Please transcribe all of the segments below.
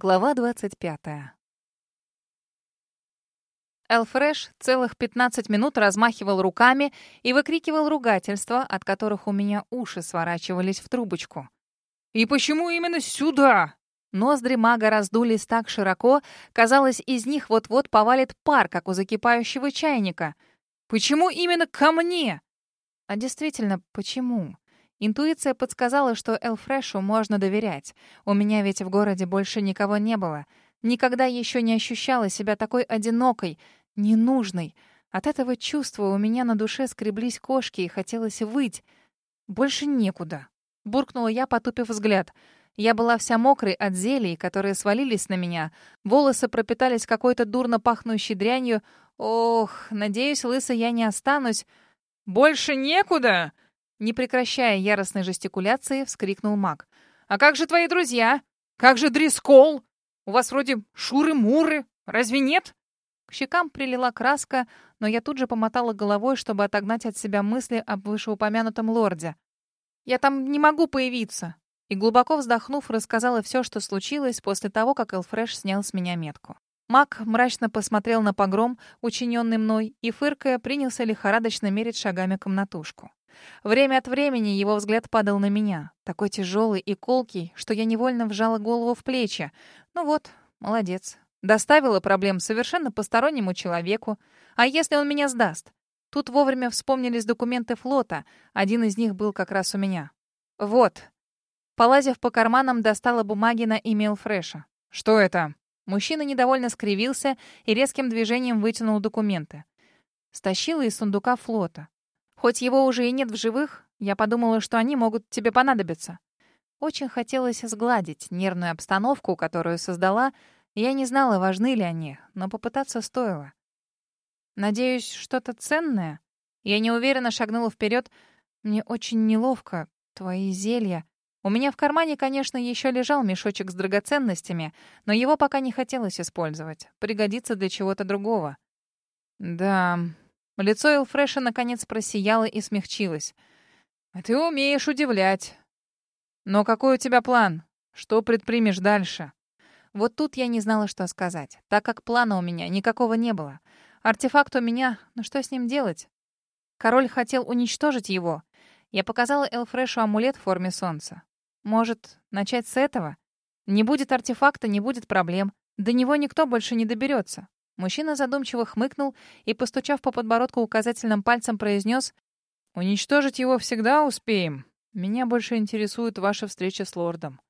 Глава 25. Элфреш целых 15 минут размахивал руками и выкрикивал ругательства, от которых у меня уши сворачивались в трубочку. «И почему именно сюда?» Ноздри мага раздулись так широко, казалось, из них вот-вот повалит пар, как у закипающего чайника. «Почему именно ко мне?» А действительно, почему? Интуиция подсказала, что Элфрешу можно доверять. У меня ведь в городе больше никого не было. Никогда еще не ощущала себя такой одинокой, ненужной. От этого чувства у меня на душе скреблись кошки и хотелось выть. «Больше некуда», — буркнула я, потупив взгляд. Я была вся мокрой от зелий, которые свалились на меня. Волосы пропитались какой-то дурно пахнущей дрянью. Ох, надеюсь, лысо я не останусь. «Больше некуда!» Не прекращая яростной жестикуляции, вскрикнул маг. «А как же твои друзья? Как же Дрискол? У вас вроде шуры-муры, разве нет?» К щекам прилила краска, но я тут же помотала головой, чтобы отогнать от себя мысли об вышеупомянутом лорде. «Я там не могу появиться!» И глубоко вздохнув, рассказала все, что случилось после того, как Элфреш снял с меня метку. Маг мрачно посмотрел на погром, учиненный мной, и, фыркая, принялся лихорадочно мерить шагами комнатушку. Время от времени его взгляд падал на меня, такой тяжелый и колкий, что я невольно вжала голову в плечи. Ну вот, молодец. Доставила проблем совершенно постороннему человеку. А если он меня сдаст? Тут вовремя вспомнились документы флота. Один из них был как раз у меня. Вот. Полазив по карманам, достала бумаги на имейл Фреша. «Что это?» Мужчина недовольно скривился и резким движением вытянул документы. Стащила из сундука флота. Хоть его уже и нет в живых, я подумала, что они могут тебе понадобиться. Очень хотелось сгладить нервную обстановку, которую создала. Я не знала, важны ли они, но попытаться стоило. Надеюсь, что-то ценное? Я неуверенно шагнула вперед. Мне очень неловко. Твои зелья. У меня в кармане, конечно, еще лежал мешочек с драгоценностями, но его пока не хотелось использовать. Пригодится для чего-то другого. Да, Лицо Элфреша наконец просияло и смягчилось. «А ты умеешь удивлять. Но какой у тебя план? Что предпримешь дальше?» Вот тут я не знала, что сказать, так как плана у меня никакого не было. Артефакт у меня, но что с ним делать? Король хотел уничтожить его. Я показала Элфрешу амулет в форме солнца. Может, начать с этого? Не будет артефакта, не будет проблем. До него никто больше не доберется. Мужчина задумчиво хмыкнул и, постучав по подбородку указательным пальцем, произнес «Уничтожить его всегда успеем. Меня больше интересует ваша встреча с лордом».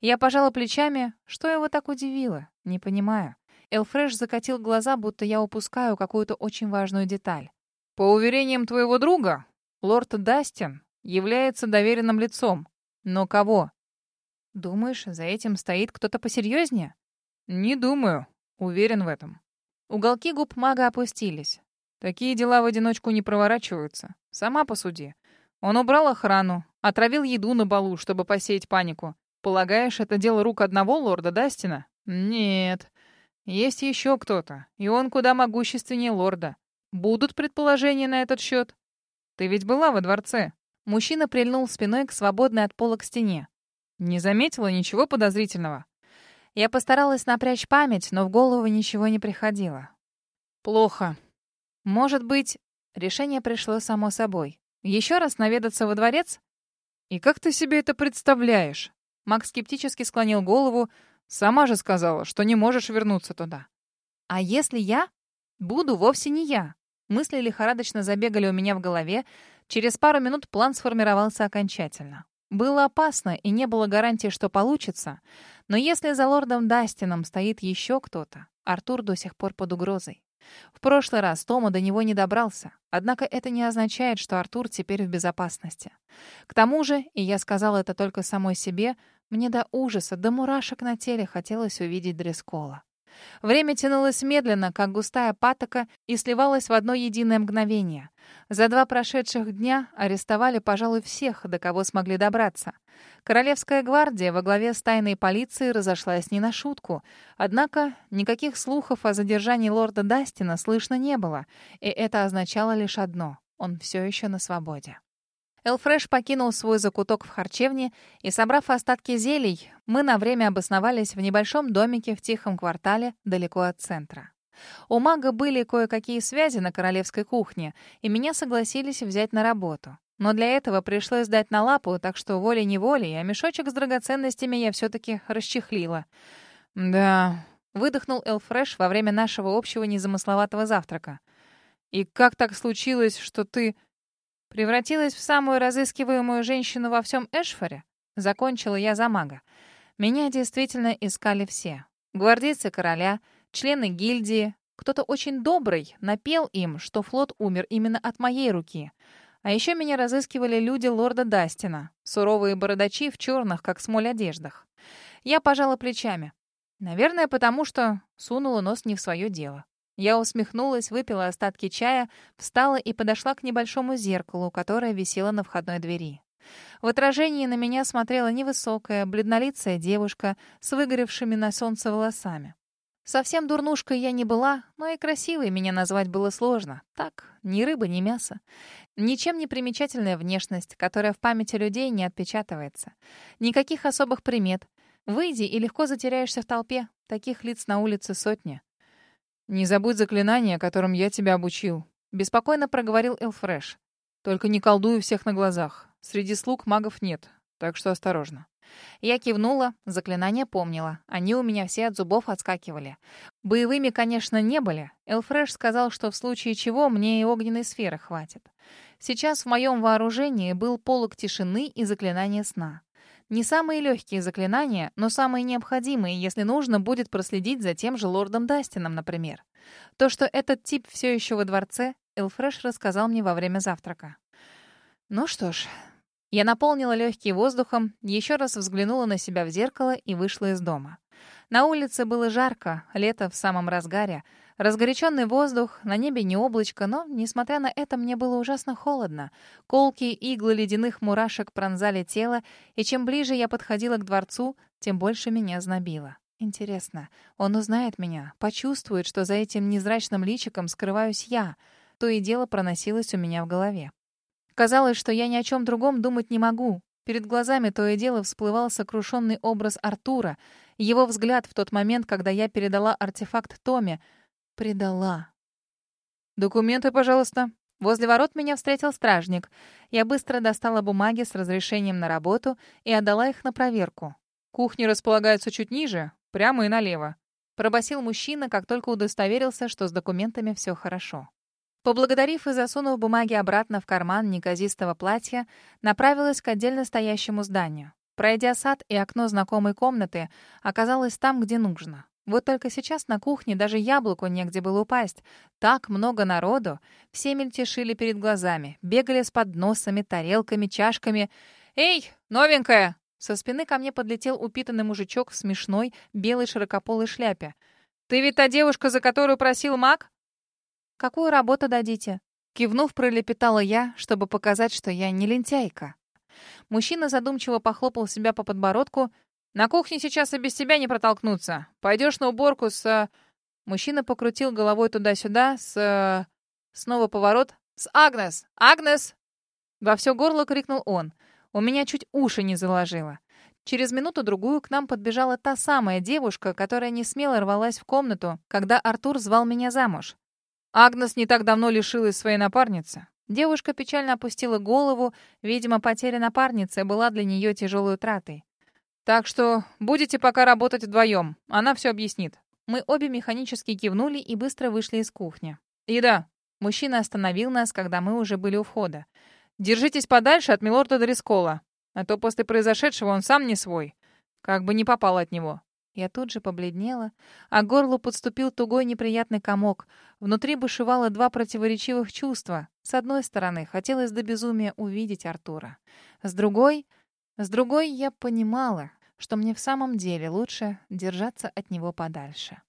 Я пожала плечами. Что его так удивило? Не понимаю. Элфреш закатил глаза, будто я упускаю какую-то очень важную деталь. «По уверениям твоего друга, лорд Дастин является доверенным лицом. Но кого?» «Думаешь, за этим стоит кто-то посерьезнее?» «Не думаю. Уверен в этом. Уголки губ мага опустились. Такие дела в одиночку не проворачиваются. Сама посуди. Он убрал охрану, отравил еду на балу, чтобы посеять панику. Полагаешь, это дело рук одного лорда Дастина? Нет. Есть еще кто-то, и он куда могущественнее лорда. Будут предположения на этот счет? Ты ведь была во дворце. Мужчина прильнул спиной к свободной от пола к стене. Не заметила ничего подозрительного. Я постаралась напрячь память, но в голову ничего не приходило. Плохо. Может быть, решение пришло само собой. Еще раз наведаться во дворец? И как ты себе это представляешь? Макс скептически склонил голову. Сама же сказала, что не можешь вернуться туда. А если я буду вовсе не я? Мысли лихорадочно забегали у меня в голове. Через пару минут план сформировался окончательно. Было опасно, и не было гарантии, что получится. Но если за лордом Дастином стоит еще кто-то, Артур до сих пор под угрозой. В прошлый раз Тома до него не добрался. Однако это не означает, что Артур теперь в безопасности. К тому же, и я сказала это только самой себе, мне до ужаса, до мурашек на теле хотелось увидеть Дрескола. Время тянулось медленно, как густая патока, и сливалось в одно единое мгновение. За два прошедших дня арестовали, пожалуй, всех, до кого смогли добраться. Королевская гвардия во главе с тайной полицией разошлась не на шутку. Однако никаких слухов о задержании лорда Дастина слышно не было, и это означало лишь одно — он все еще на свободе. Элфреш покинул свой закуток в харчевне, и, собрав остатки зелий, мы на время обосновались в небольшом домике в тихом квартале далеко от центра. У мага были кое-какие связи на королевской кухне, и меня согласились взять на работу. Но для этого пришлось дать на лапу, так что волей-неволей, а мешочек с драгоценностями я все-таки расчехлила. «Да», — выдохнул Элфреш во время нашего общего незамысловатого завтрака. «И как так случилось, что ты...» Превратилась в самую разыскиваемую женщину во всем Эшфоре? Закончила я за мага. Меня действительно искали все. Гвардейцы короля, члены гильдии. Кто-то очень добрый напел им, что флот умер именно от моей руки. А еще меня разыскивали люди лорда Дастина, суровые бородачи в черных, как смоль, одеждах. Я пожала плечами. Наверное, потому что сунула нос не в свое дело. Я усмехнулась, выпила остатки чая, встала и подошла к небольшому зеркалу, которое висело на входной двери. В отражении на меня смотрела невысокая, бледнолицая девушка с выгоревшими на солнце волосами. Совсем дурнушкой я не была, но и красивой меня назвать было сложно. Так, ни рыба, ни мясо. Ничем не примечательная внешность, которая в памяти людей не отпечатывается. Никаких особых примет. Выйди и легко затеряешься в толпе. Таких лиц на улице сотни. «Не забудь заклинание, которым я тебя обучил», — беспокойно проговорил Элфреш. «Только не колдуй всех на глазах. Среди слуг магов нет, так что осторожно». Я кивнула, заклинания помнила. Они у меня все от зубов отскакивали. Боевыми, конечно, не были. Элфреш сказал, что в случае чего мне и огненной сферы хватит. Сейчас в моем вооружении был полог тишины и заклинание сна. Не самые легкие заклинания, но самые необходимые, если нужно будет проследить за тем же лордом Дастином, например. То, что этот тип все еще во дворце, Элфреш рассказал мне во время завтрака. Ну что ж, я наполнила легкие воздухом, еще раз взглянула на себя в зеркало и вышла из дома. На улице было жарко, лето в самом разгаре — Разгоряченный воздух, на небе не облачко, но, несмотря на это, мне было ужасно холодно. Колки иглы ледяных мурашек пронзали тело, и чем ближе я подходила к дворцу, тем больше меня знобило. Интересно, он узнает меня, почувствует, что за этим незрачным личиком скрываюсь я. То и дело проносилось у меня в голове. Казалось, что я ни о чем другом думать не могу. Перед глазами то и дело всплывал сокрушенный образ Артура, его взгляд в тот момент, когда я передала артефакт Томе — Предала. «Документы, пожалуйста». Возле ворот меня встретил стражник. Я быстро достала бумаги с разрешением на работу и отдала их на проверку. «Кухни располагаются чуть ниже, прямо и налево», — пробасил мужчина, как только удостоверился, что с документами все хорошо. Поблагодарив и засунув бумаги обратно в карман неказистого платья, направилась к отдельно стоящему зданию. Пройдя сад и окно знакомой комнаты, оказалась там, где нужно. Вот только сейчас на кухне даже яблоку негде было упасть. Так много народу. Все мельтешили перед глазами, бегали с подносами, тарелками, чашками. «Эй, новенькая!» Со спины ко мне подлетел упитанный мужичок в смешной белой широкополой шляпе. «Ты ведь та девушка, за которую просил маг?» «Какую работу дадите?» Кивнув, пролепетала я, чтобы показать, что я не лентяйка. Мужчина задумчиво похлопал себя по подбородку, на кухне сейчас и без тебя не протолкнуться. Пойдешь на уборку с...» Мужчина покрутил головой туда-сюда, с... Снова поворот. «С Агнес! Агнес!» Во все горло крикнул он. У меня чуть уши не заложило. Через минуту-другую к нам подбежала та самая девушка, которая не смело рвалась в комнату, когда Артур звал меня замуж. Агнес не так давно лишилась своей напарницы. Девушка печально опустила голову. Видимо, потеря напарницы была для нее тяжелой утратой. Так что будете пока работать вдвоем. Она все объяснит. Мы обе механически кивнули и быстро вышли из кухни. И да, мужчина остановил нас, когда мы уже были у входа. Держитесь подальше от милорда Дрискола, а то после произошедшего он сам не свой. Как бы не попал от него. Я тут же побледнела, а горлу подступил тугой неприятный комок. Внутри бушевало два противоречивых чувства. С одной стороны, хотелось до безумия увидеть Артура. С другой... С другой, я понимала, что мне в самом деле лучше держаться от него подальше.